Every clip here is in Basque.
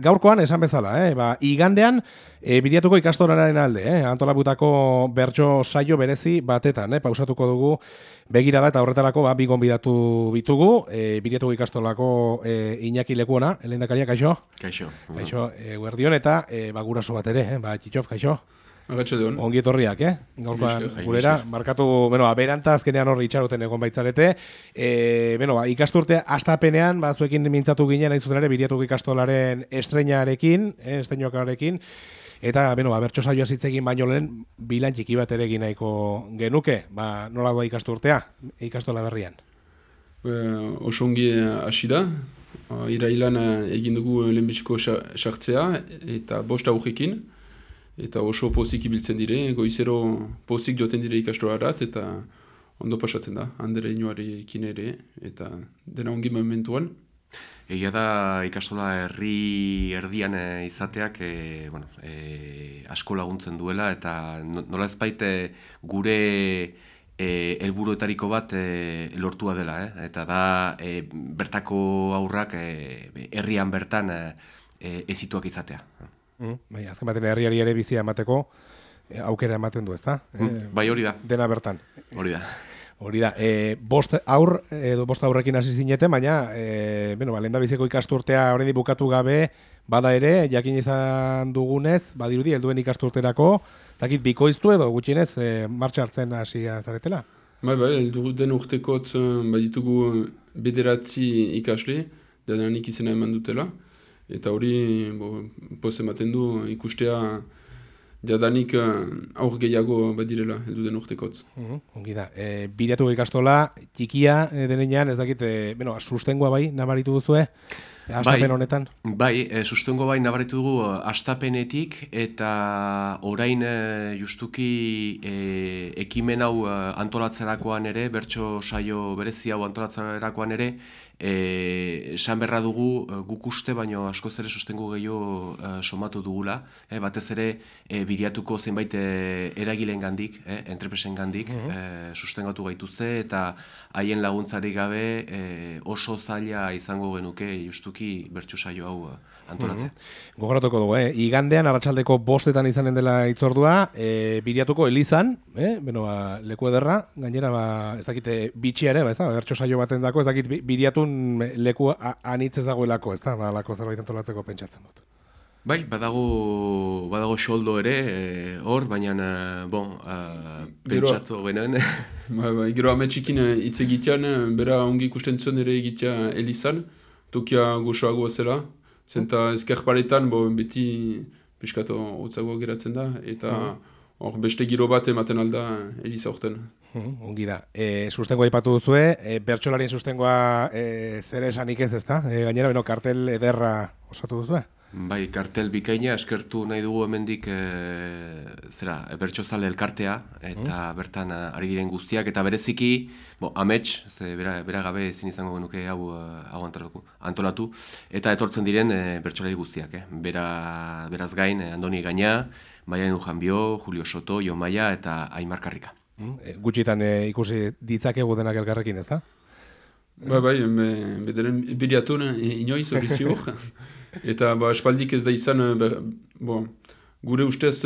Gaurkoan esan bezala, eh? ba, igandean e, biriatuko ikastoraren alde, eh? antolabutako bertso saio berezi batetan, eh? pausatuko dugu begira da eta horretarako ba, bigon bidatu bitugu, e, biriatuko ikastolako e, Iñaki Lekuona, helen kaixo? Kaixo. Kaixo, e, guerdion eta e, ba, guraso bat ere, eh? ba, txitxof, kaixo? Agatxo deon. Ongi etorriak, eh? Gaurkoan gurera, markatu, bueno, aberanta azkenean horri itxaroten egon baitzarete. E, bueno, ba, ikasturte astapenean, ba, zuekin mintzatu ginen, hain zuten ere, biriatuko ikastolaren estreinarekin, eh, estreinoakarekin, eta, bueno, ba, bertso saioa zitzegin baino lehen, bilan txiki bat ere nahiko genuke, ba, nola doa ikasturtea, ikastola berrian. E, oso ongi hasi da, irailan egin dugu lehenbiziko sartzea, eta bost aurrekin, eta oso pozik ibiltzen dire, goizero pozik joten dire ikastorarat, eta ondo pasatzen da, handere inoari ere, eta dena ongi momentuan. Egia da ikastola herri erdian e, izateak e, bueno, e, asko laguntzen duela, eta nola ez baite gure e, elburuetariko bat e, lortua dela, eh? eta da e, bertako aurrak e, herrian bertan e, ezituak izatea. Mm, bai, azken batean herriari ere bizia emateko e, aukera ematen du, ezta? Mm, e, bai, hori da. Dena bertan. Hori da. Hori da. E, bost aur edo bost aurrekin hasi zinete, baina e, bueno, ba, lenda biziko ikasturtea oraindik bukatu gabe bada ere, jakin izan dugunez, badirudi helduen ikasturterako, dakit bikoiztu edo gutxienez e, martxa hartzen hasi zaretela. Bai, bai, den urtekotz baditugu bederatzi ikasle, denanik izena eman dutela. Eta hori, poz ematen du, ikustea jadanik uh, aur gehiago badirela, edu den urtekotz. Uh ongi da. E, Biratu ikastola, txikia e, denean, ez dakit, e, bueno, sustengoa bai, nabaritu duzu, eh? Astapen bai, honetan? Bai, e, sustengo bai nabaritu dugu astapenetik eta orain e, justuki e, ekimen hau antolatzerakoan ere, bertso saio berezi hau antolatzerakoan ere, esan berra dugu e, guk uste baino askoz ere sostengu gehiago e, somatu dugula, e, batez ere e, biriatuko zenbait e, eragileen gandik, e, entrepresen gandik, mm -hmm. sustengatu gaituzte eta haien laguntzarik gabe e, oso zaila izango genuke justuki bertsu saio hau antolatzen. Mm Gogoratuko dugu, eh? igandean arratsaldeko bostetan izanen dela itzordua, e, biriatuko elizan, eh? Beno, ba, leku ederra, gainera, ba, ez dakite bitxiare, ba, ez da, bertso saio baten dako, ez dakit biriatun leku anitz ez dagoelako, ez da, ba, lako zerbait antolatzeko pentsatzen dut. Bai, badago, badago xoldo ere, eh, hor, baina, eh, bon, uh, pentsatu genuen. bai, bai, gero ametxikin hitz egitean, bera ongi ikusten zuen ere egitea Elizan, tokia goxoagoa zela, zenta ezker paretan, bo, beti piskatu hotzagoa geratzen da, eta mhm. hor beste giro bat ematen alda Eliza horten. Hmm, ongi da. E, sustengoa ipatu duzue, e, bertxolarien sustengoa e, zer esanik ez ezta? E, gainera, beno, kartel ederra osatu duzue? Bai, kartel bikaina eskertu nahi dugu hemendik e, zera, bertxozale elkartea eta hmm. bertan ari giren guztiak eta bereziki, bo, amets, ze bera, bera gabe ezin izango genuke hau, hau antolatu, antolatu eta etortzen diren e, bertxolari guztiak, eh? Bera, beraz gain, Andoni Gaina, Maian Ujanbio, Julio Soto, Jomaia eta Aimar Karrika. Mm, e, gutxitan e, ikusi ditzakegu denak elkarrekin, ez da? Ba, bai, bederen bideatu inoiz hori. Eta ba, espaldik ez da izan, ber, bo, gure ustez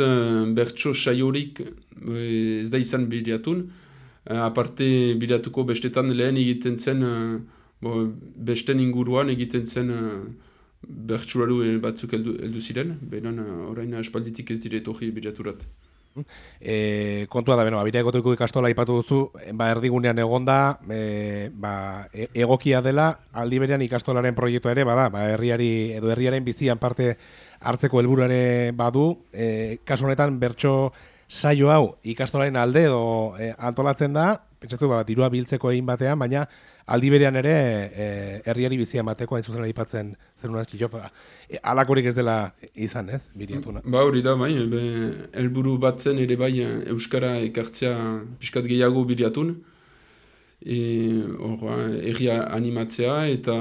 bertso saiorik ez da izan bideatun. Aparte bideatuko bestetan lehen egiten zen, bo, besten inguruan egiten zen bertsularu batzuk eldu, eldu ziren. Benan, orain espalditik ez dire tohi bideaturat. E, kontua da, beno, abira egoteko ikastola ipatu duzu, ba, erdigunean egonda, e, ba, e, egokia dela, aldi berean ikastolaren proiektua ere, bada, ba, herriari, edo herriaren bizian parte hartzeko helburuare badu, e, kasu honetan, bertso saio hau ikastolaren alde edo e, antolatzen da, pentsatu, ba, dirua biltzeko egin batean, baina aldi berean ere e, herriari bizia bateko hain zuzen aipatzen zer unaz E, alakorik ez dela izan, ez? Biriatuna. Ba hori da, bai, elburu batzen ere bai Euskara ekartzea pixkat gehiago biriatun. E, ba, erria animatzea eta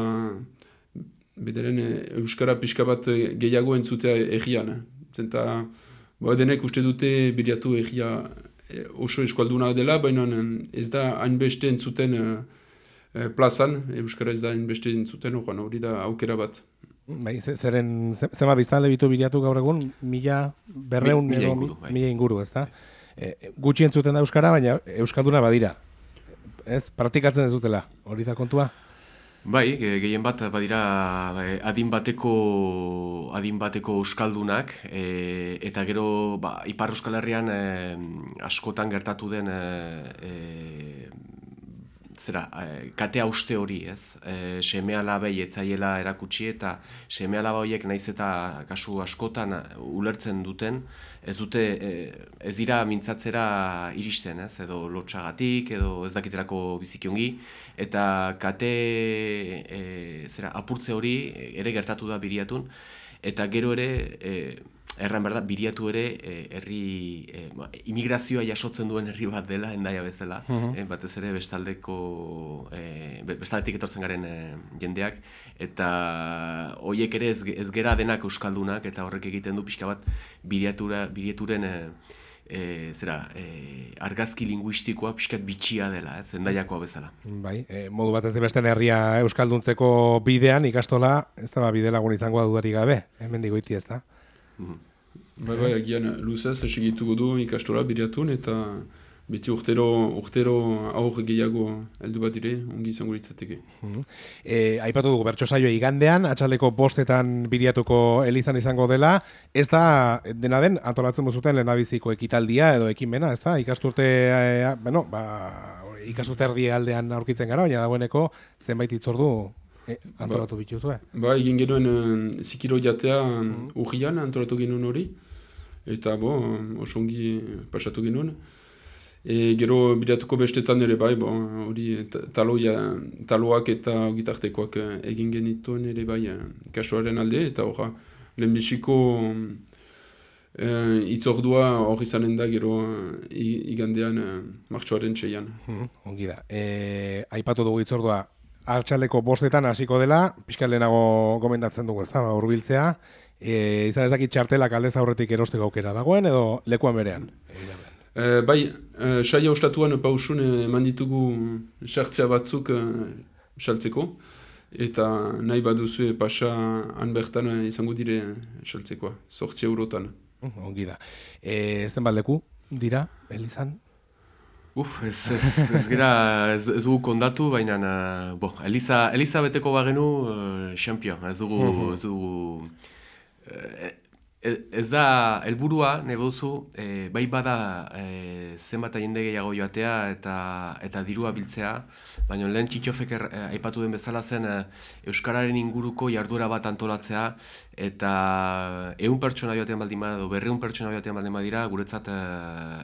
bederen Euskara pixka bat gehiago entzutea errian. Zenta, ba, denek uste dute biriatu erria e, oso eskualduna dela, baina ez da hainbeste entzuten e, plazan, Euskara ez da hainbeste entzuten, hori da aukera bat. Bai, ze- zeren, ze- zenbat biztanle bitu bilatu gaur egun, mila berreun Mi- mila edo inguru, bai. mila inguru, ez da? E, gutxi entzuten da Euskara, baina Euskalduna badira. Ez, praktikatzen ez dutela, hori da kontua? Bai, ge- gehien bat badira eh, adin bateko adin bateko euskaldunak e, eta gero ba, Ipar Euskal Herrian eh, askotan gertatu den e, e, zera, e, kate hauste hori, ez? E, seme alabei etzaiela erakutsi eta seme horiek naiz eta kasu askotan ulertzen duten, ez dute, e, ez dira mintzatzera iristen, ez? Edo lotxagatik, edo ez dakiterako bizikiongi, eta kate e, zera, apurtze hori ere gertatu da biriatun, eta gero ere, e, erran behar da, biriatu ere e, herri, e, ba, imigrazioa jasotzen duen herri bat dela, endaia bezala, e, batez ere bestaldeko, e, be- bestaldetik etortzen garen e, jendeak, eta hoiek ere ez, ez gera denak euskaldunak, eta horrek egiten du pixka bat biriatura, birieturen e, e, zera, e, argazki linguistikoa pixkat bitxia dela, ez, endaiakoa bezala. Bai, e, modu batez de besten herria Euskalduntzeko bidean ikastola, ez da ba, bide lagun izango da dudarik gabe, hemen digoiti ez da? Bai, bai, agian luzez segituko du ikastola biriatun eta beti urtero, urtero aur gehiago heldu bat dire, ongi izango litzateke. E, aipatu dugu bertso saioa igandean, atxaldeko bostetan biriatuko elizan izango dela, ez da, dena den, antolatzen bozuten lehendabiziko ekitaldia edo ekimena, ez da, ikasturte, e, bueno, ba, ikasturte erdi aldean aurkitzen gara, baina dagoeneko zenbait itzordu e, antolatu bituzue. Ba, egin genuen uh, zikiro jatea mm. urrian antolatu genuen hori, eta bo, oso ongi pasatu genuen. E, gero bidatuko bestetan ere bai, bo, hori ta- taloia, taloak eta gitartekoak eh, egin genituen ere bai eh, kasuaren alde, eta horra, lehenbiziko uh, itzordua hor izanen da gero eh, igandean uh, martxoaren txeian. Mhm, ongi da. E, aipatu dugu itzordua, hartxaldeko bostetan hasiko dela, pixka lehenago gomendatzen dugu, ez da, ba, urbiltzea, e, izan ez dakit txartelak aldez aurretik erosteko aukera dagoen, edo lekuan berean. Eh, bai, uh, saia ostatuan pausun eman ditugu sartzea batzuk uh, saltzeko, eta nahi baduzue pasa han bertan izango dire saltzekoa, sortzi eurotan. Ongi da. E, ez den leku dira, Elizan? Uf, ez, ez, ez gira, ez, ez dugu kondatu, baina, uh, bo, Eliza, Eliza beteko bagenu, uh, champion, ez dugu, ez dugu, eh, ez, da, helburua nahi duzu, eh, bai bada eh, zenbat jende gehiago joatea eta eta dirua biltzea, baina lehen txitxofek er, eh, aipatu den bezala zen eh, Euskararen inguruko jarduera bat antolatzea, eta ehun pertsona joaten baldin bada, edo berreun pertsona joaten baldin badira, guretzat,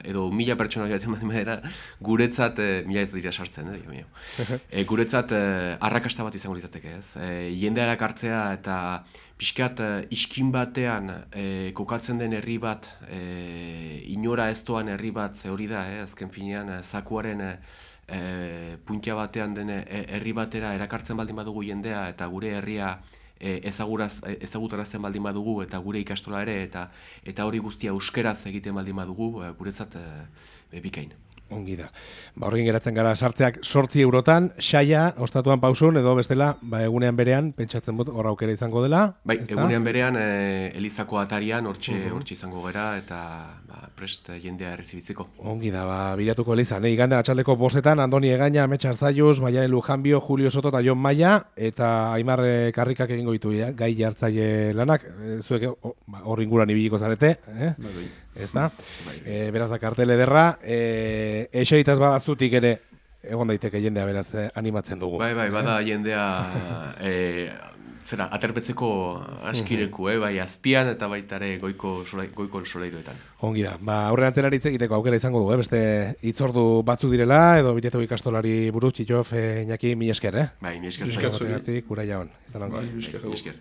edo mila pertsona joaten baldin badira, guretzat, eh, mila ez dira sartzen, eh, e, guretzat arrakasta bat izango litzateke, ez? E, jendea erakartzea eta pixkat eh, iskin batean eh, kokatzen den herri bat, eh, inora ez doan herri bat, ze hori da, eh, azken finean, zakuaren eh, puntia batean den herri batera erakartzen baldin badugu jendea eta gure herria eh, ezaguraz, ezagutarazten baldin badugu eta gure ikastola ere eta eta hori guztia euskeraz egiten baldin badugu guretzat eh, bikain. Ongi da. Ba, horrekin geratzen gara sartzeak sortzi eurotan, saia, ostatuan pausun, edo bestela, ba, egunean berean, pentsatzen bot, horra aukera izango dela. Bai, ezta? egunean berean e, Elizako atarian hortxe hortxe izango gera eta ba, prest jendea errezibitzeko. Ongi da, ba, bilatuko elizan, eh? igande atxaldeko bostetan, Andoni Egaña, Ametsa Arzaius, Maia Lujanbio, Julio Soto eta Jon Maia, eta Aimar eh, Karrikak egingo ditu ja, gai jartzaile lanak, e, zuek oh, ba, hor inguran ibiliko zarete, eh? Bai. Ez da? E, beraz da kartel ederra, e, eseitaz badazutik ere, egon daiteke jendea beraz eh, animatzen dugu. Bai, bai, bada jendea e, zera, aterpetzeko askireku, eh? bai azpian eta baita ere goiko, solai, goiko solairoetan. Ongi da, ba, aurrean hitz egiteko aukera izango du, eh? beste hitzordu batzu direla, edo biletu ikastolari buruz, txitxof, e, Iñaki, mi esker, eh? Bai, mi esker Esker. Izan ongi. Bai, esker. Mi esker.